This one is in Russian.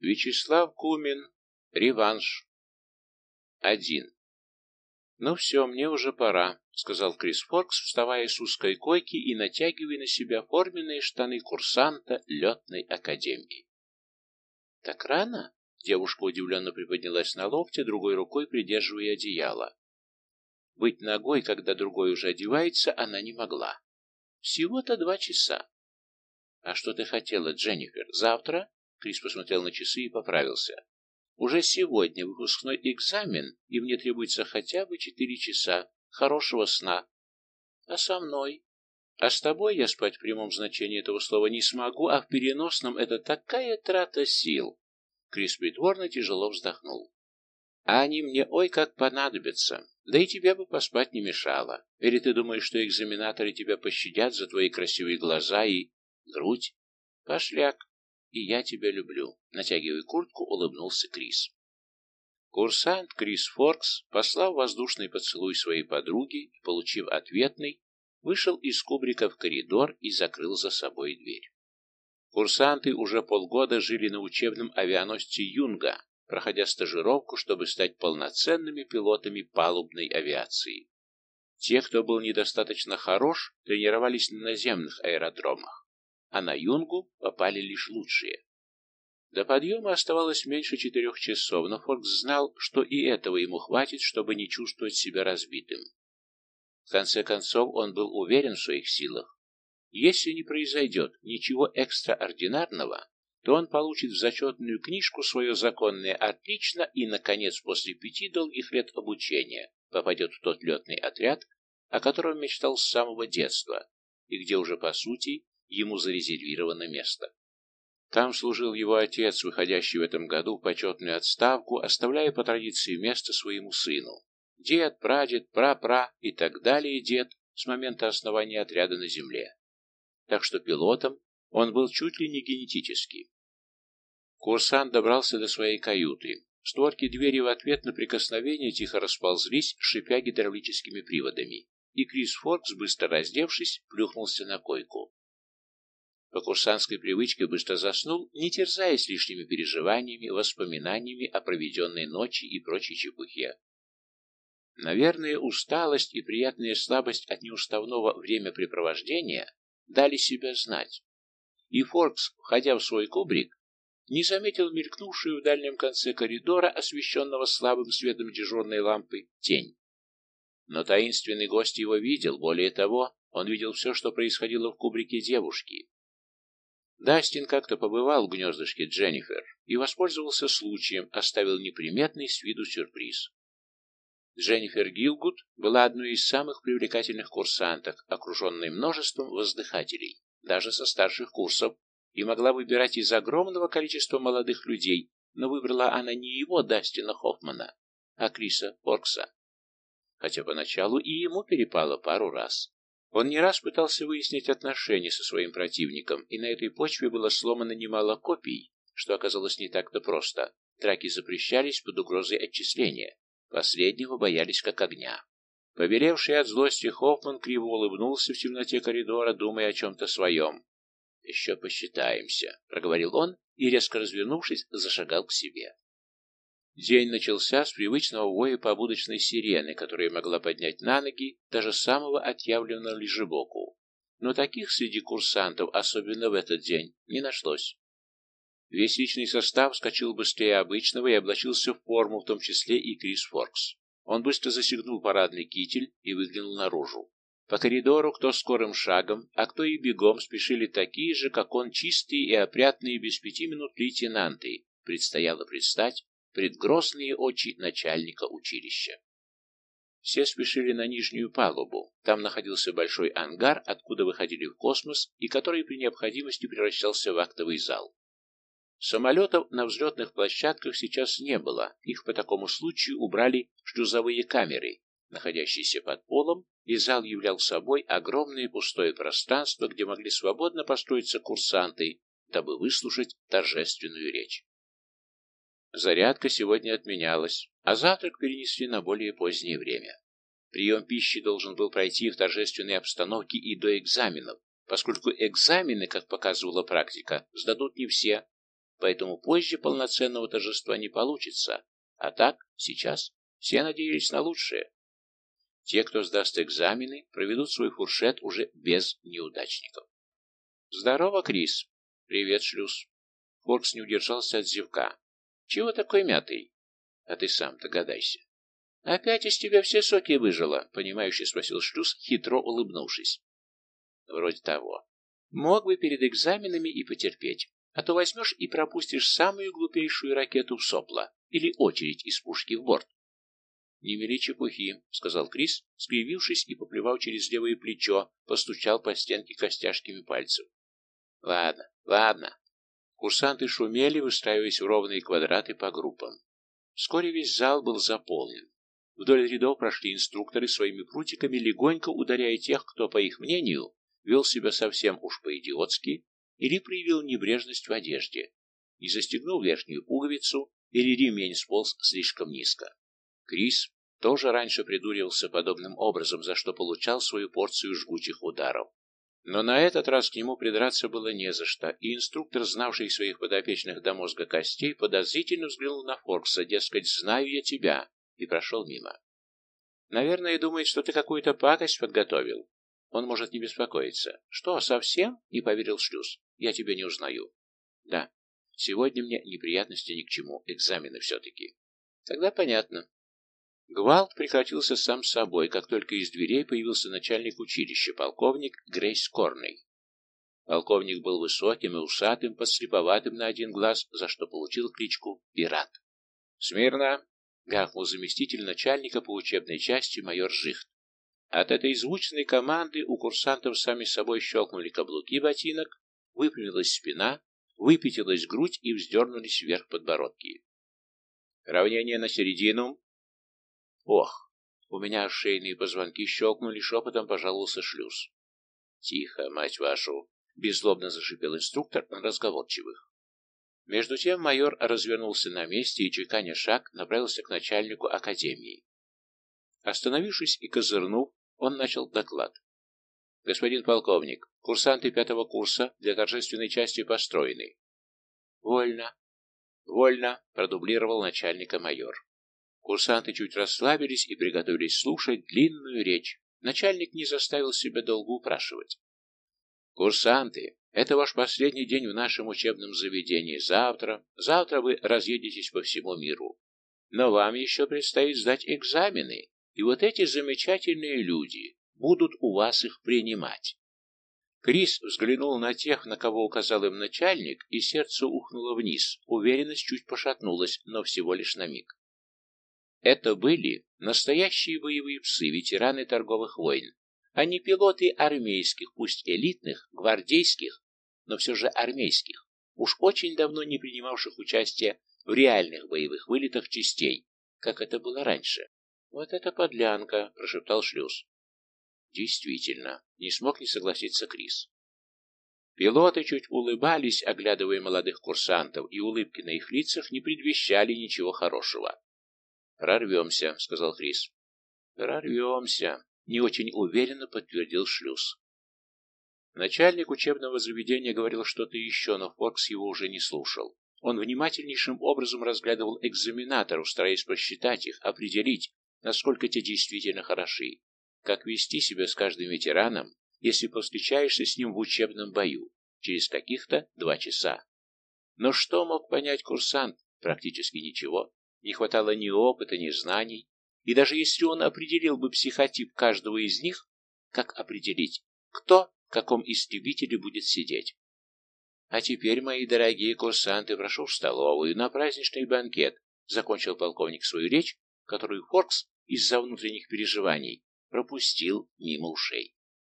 Вячеслав Кумин. Реванш. Один. «Ну все, мне уже пора», — сказал Крис Форкс, вставая с узкой койки и натягивая на себя форменные штаны курсанта летной академии. «Так рано?» — девушка удивленно приподнялась на локте, другой рукой придерживая одеяло. Быть ногой, когда другой уже одевается, она не могла. Всего-то два часа. «А что ты хотела, Дженнифер? Завтра?» Крис посмотрел на часы и поправился. «Уже сегодня выпускной экзамен, и мне требуется хотя бы четыре часа хорошего сна. А со мной? А с тобой я спать в прямом значении этого слова не смогу, а в переносном это такая трата сил». Крис притворно тяжело вздохнул. «А они мне ой как понадобятся. Да и тебе бы поспать не мешало. Или ты думаешь, что экзаменаторы тебя пощадят за твои красивые глаза и грудь? Пошляк. И я тебя люблю. Натягивая куртку, улыбнулся Крис. Курсант Крис Форкс, послав воздушный поцелуй своей подруге и, получив ответный, вышел из кубрика в коридор и закрыл за собой дверь. Курсанты уже полгода жили на учебном авианосце «Юнга», проходя стажировку, чтобы стать полноценными пилотами палубной авиации. Те, кто был недостаточно хорош, тренировались на наземных аэродромах, а на Юнгу попали лишь лучшие. До подъема оставалось меньше четырех часов, но Форкс знал, что и этого ему хватит, чтобы не чувствовать себя разбитым. В конце концов, он был уверен в своих силах. Если не произойдет ничего экстраординарного, то он получит в зачетную книжку свое законное отлично и, наконец, после пяти долгих лет обучения попадет в тот летный отряд, о котором мечтал с самого детства, и где уже, по сути, ему зарезервировано место. Там служил его отец, выходящий в этом году в почетную отставку, оставляя по традиции место своему сыну. Дед, прадед, прапра и так далее дед с момента основания отряда на земле. Так что пилотом он был чуть ли не генетически. Курсант добрался до своей каюты. Створки двери в ответ на прикосновение тихо расползлись, шипя гидравлическими приводами, и Крис Форкс, быстро раздевшись, плюхнулся на койку. По курсантской привычке быстро заснул, не терзаясь лишними переживаниями, воспоминаниями о проведенной ночи и прочей чепухе. Наверное, усталость и приятная слабость от неуставного времяпрепровождения дали себя знать. И Форкс, входя в свой кубрик, не заметил мелькнувшую в дальнем конце коридора, освещенного слабым светом дежурной лампы, тень. Но таинственный гость его видел, более того, он видел все, что происходило в кубрике девушки. Дастин как-то побывал в гнездышке Дженнифер и воспользовался случаем, оставил неприметный с виду сюрприз. Дженнифер Гилгуд была одной из самых привлекательных курсанток, окруженной множеством воздыхателей, даже со старших курсов, и могла выбирать из огромного количества молодых людей, но выбрала она не его, Дастина Хоффмана, а Криса Форкса. Хотя поначалу и ему перепало пару раз. Он не раз пытался выяснить отношения со своим противником, и на этой почве было сломано немало копий, что оказалось не так-то просто. Драки запрещались под угрозой отчисления. Последнего боялись как огня. Побелевший от злости Хоффман криво улыбнулся в темноте коридора, думая о чем-то своем. «Еще посчитаемся», — проговорил он и, резко развернувшись, зашагал к себе. День начался с привычного воя побудочной сирены, которая могла поднять на ноги даже самого отъявленного лежебоку. Но таких среди курсантов, особенно в этот день, не нашлось. Весь личный состав вскочил быстрее обычного и облачился в форму, в том числе и Крис Форкс. Он быстро застегнул парадный китель и выглянул наружу. По коридору кто скорым шагом, а кто и бегом спешили такие же, как он, чистые и опрятные без пяти минут лейтенанты. Предстояло предстать пред грозные очи начальника училища. Все спешили на нижнюю палубу. Там находился большой ангар, откуда выходили в космос и который при необходимости превращался в актовый зал. Самолетов на взлетных площадках сейчас не было, их по такому случаю убрали шлюзовые камеры, находящиеся под полом и зал являл собой огромное пустое пространство, где могли свободно построиться курсанты, дабы выслушать торжественную речь. Зарядка сегодня отменялась, а завтрак перенесли на более позднее время. Прием пищи должен был пройти в торжественной обстановке и до экзаменов, поскольку экзамены, как показывала практика, сдадут не все. поэтому позже полноценного торжества не получится. А так, сейчас, все надеялись на лучшее. Те, кто сдаст экзамены, проведут свой фуршет уже без неудачников. «Здорово, Крис!» «Привет, шлюз!» Форкс не удержался от зевка. «Чего такой мятый?» «А ты сам догадайся». «Опять из тебя все соки выжило?» — понимающе спросил шлюз, хитро улыбнувшись. «Вроде того. Мог бы перед экзаменами и потерпеть, а то возьмешь и пропустишь самую глупейшую ракету в сопло или очередь из пушки в борт. «Не мели чепухи», — сказал Крис, скривившись и поплевав через левое плечо, постучал по стенке костяшками пальцев. «Ладно, ладно». Курсанты шумели, выстраиваясь в ровные квадраты по группам. Вскоре весь зал был заполнен. Вдоль рядов прошли инструкторы своими прутиками, легонько ударяя тех, кто, по их мнению, вел себя совсем уж по-идиотски или проявил небрежность в одежде, не застегнул верхнюю пуговицу или ремень сполз слишком низко. Крис тоже раньше придуривался подобным образом, за что получал свою порцию жгучих ударов. Но на этот раз к нему придраться было не за что, и инструктор, знавший своих подопечных до мозга костей, подозрительно взглянул на Форкса, дескать, «Знаю я тебя», и прошел мимо. «Наверное, думает, что ты какую-то пакость подготовил. Он может не беспокоиться. Что, совсем?» — не поверил Шлюз. «Я тебя не узнаю». «Да, сегодня мне неприятности ни к чему, экзамены все-таки». «Тогда понятно. Гвалт прекратился сам собой, как только из дверей появился начальник училища, полковник Грейс Корней. Полковник был высоким и усатым, подслеповатым на один глаз, за что получил кличку «Пират». «Смирно!» — гаркнул заместитель начальника по учебной части майор Жихт. От этой звучной команды у курсантов сами собой щелкнули каблуки ботинок, выпрямилась спина, выпятилась грудь и вздернулись вверх подбородки. «Равнение на середину!» Ох, у меня шейные позвонки щелкнули, шепотом пожаловался шлюз. Тихо, мать вашу, беззлобно зашипел инструктор на разговорчивых. Между тем майор развернулся на месте и, чеканя шаг, направился к начальнику академии. Остановившись и козырнув, он начал доклад. «Господин полковник, курсанты пятого курса для торжественной части построены». «Вольно». «Вольно», — продублировал начальника майор. Курсанты чуть расслабились и приготовились слушать длинную речь. Начальник не заставил себя долго упрашивать. «Курсанты, это ваш последний день в нашем учебном заведении. Завтра, завтра вы разъедетесь по всему миру. Но вам еще предстоит сдать экзамены, и вот эти замечательные люди будут у вас их принимать». Крис взглянул на тех, на кого указал им начальник, и сердце ухнуло вниз. Уверенность чуть пошатнулась, но всего лишь на миг. Это были настоящие боевые псы, ветераны торговых войн, а не пилоты армейских, пусть элитных, гвардейских, но все же армейских, уж очень давно не принимавших участие в реальных боевых вылетах частей, как это было раньше. «Вот это подлянка!» — прошептал шлюз. «Действительно, не смог не согласиться Крис. Пилоты чуть улыбались, оглядывая молодых курсантов, и улыбки на их лицах не предвещали ничего хорошего. «Прорвемся», — сказал Крис. «Прорвемся», — не очень уверенно подтвердил шлюз. Начальник учебного заведения говорил что-то еще, но Форкс его уже не слушал. Он внимательнейшим образом разглядывал экзаменаторов, стараясь посчитать их, определить, насколько те действительно хороши, как вести себя с каждым ветераном, если повстречаешься с ним в учебном бою, через каких-то два часа. Но что мог понять курсант? Практически ничего. Не хватало ни опыта, ни знаний. И даже если он определил бы психотип каждого из них, как определить, кто в каком истребителе будет сидеть? А теперь, мои дорогие курсанты, прошу в столовую на праздничный банкет, закончил полковник свою речь, которую Форкс из-за внутренних переживаний пропустил мимо ушей.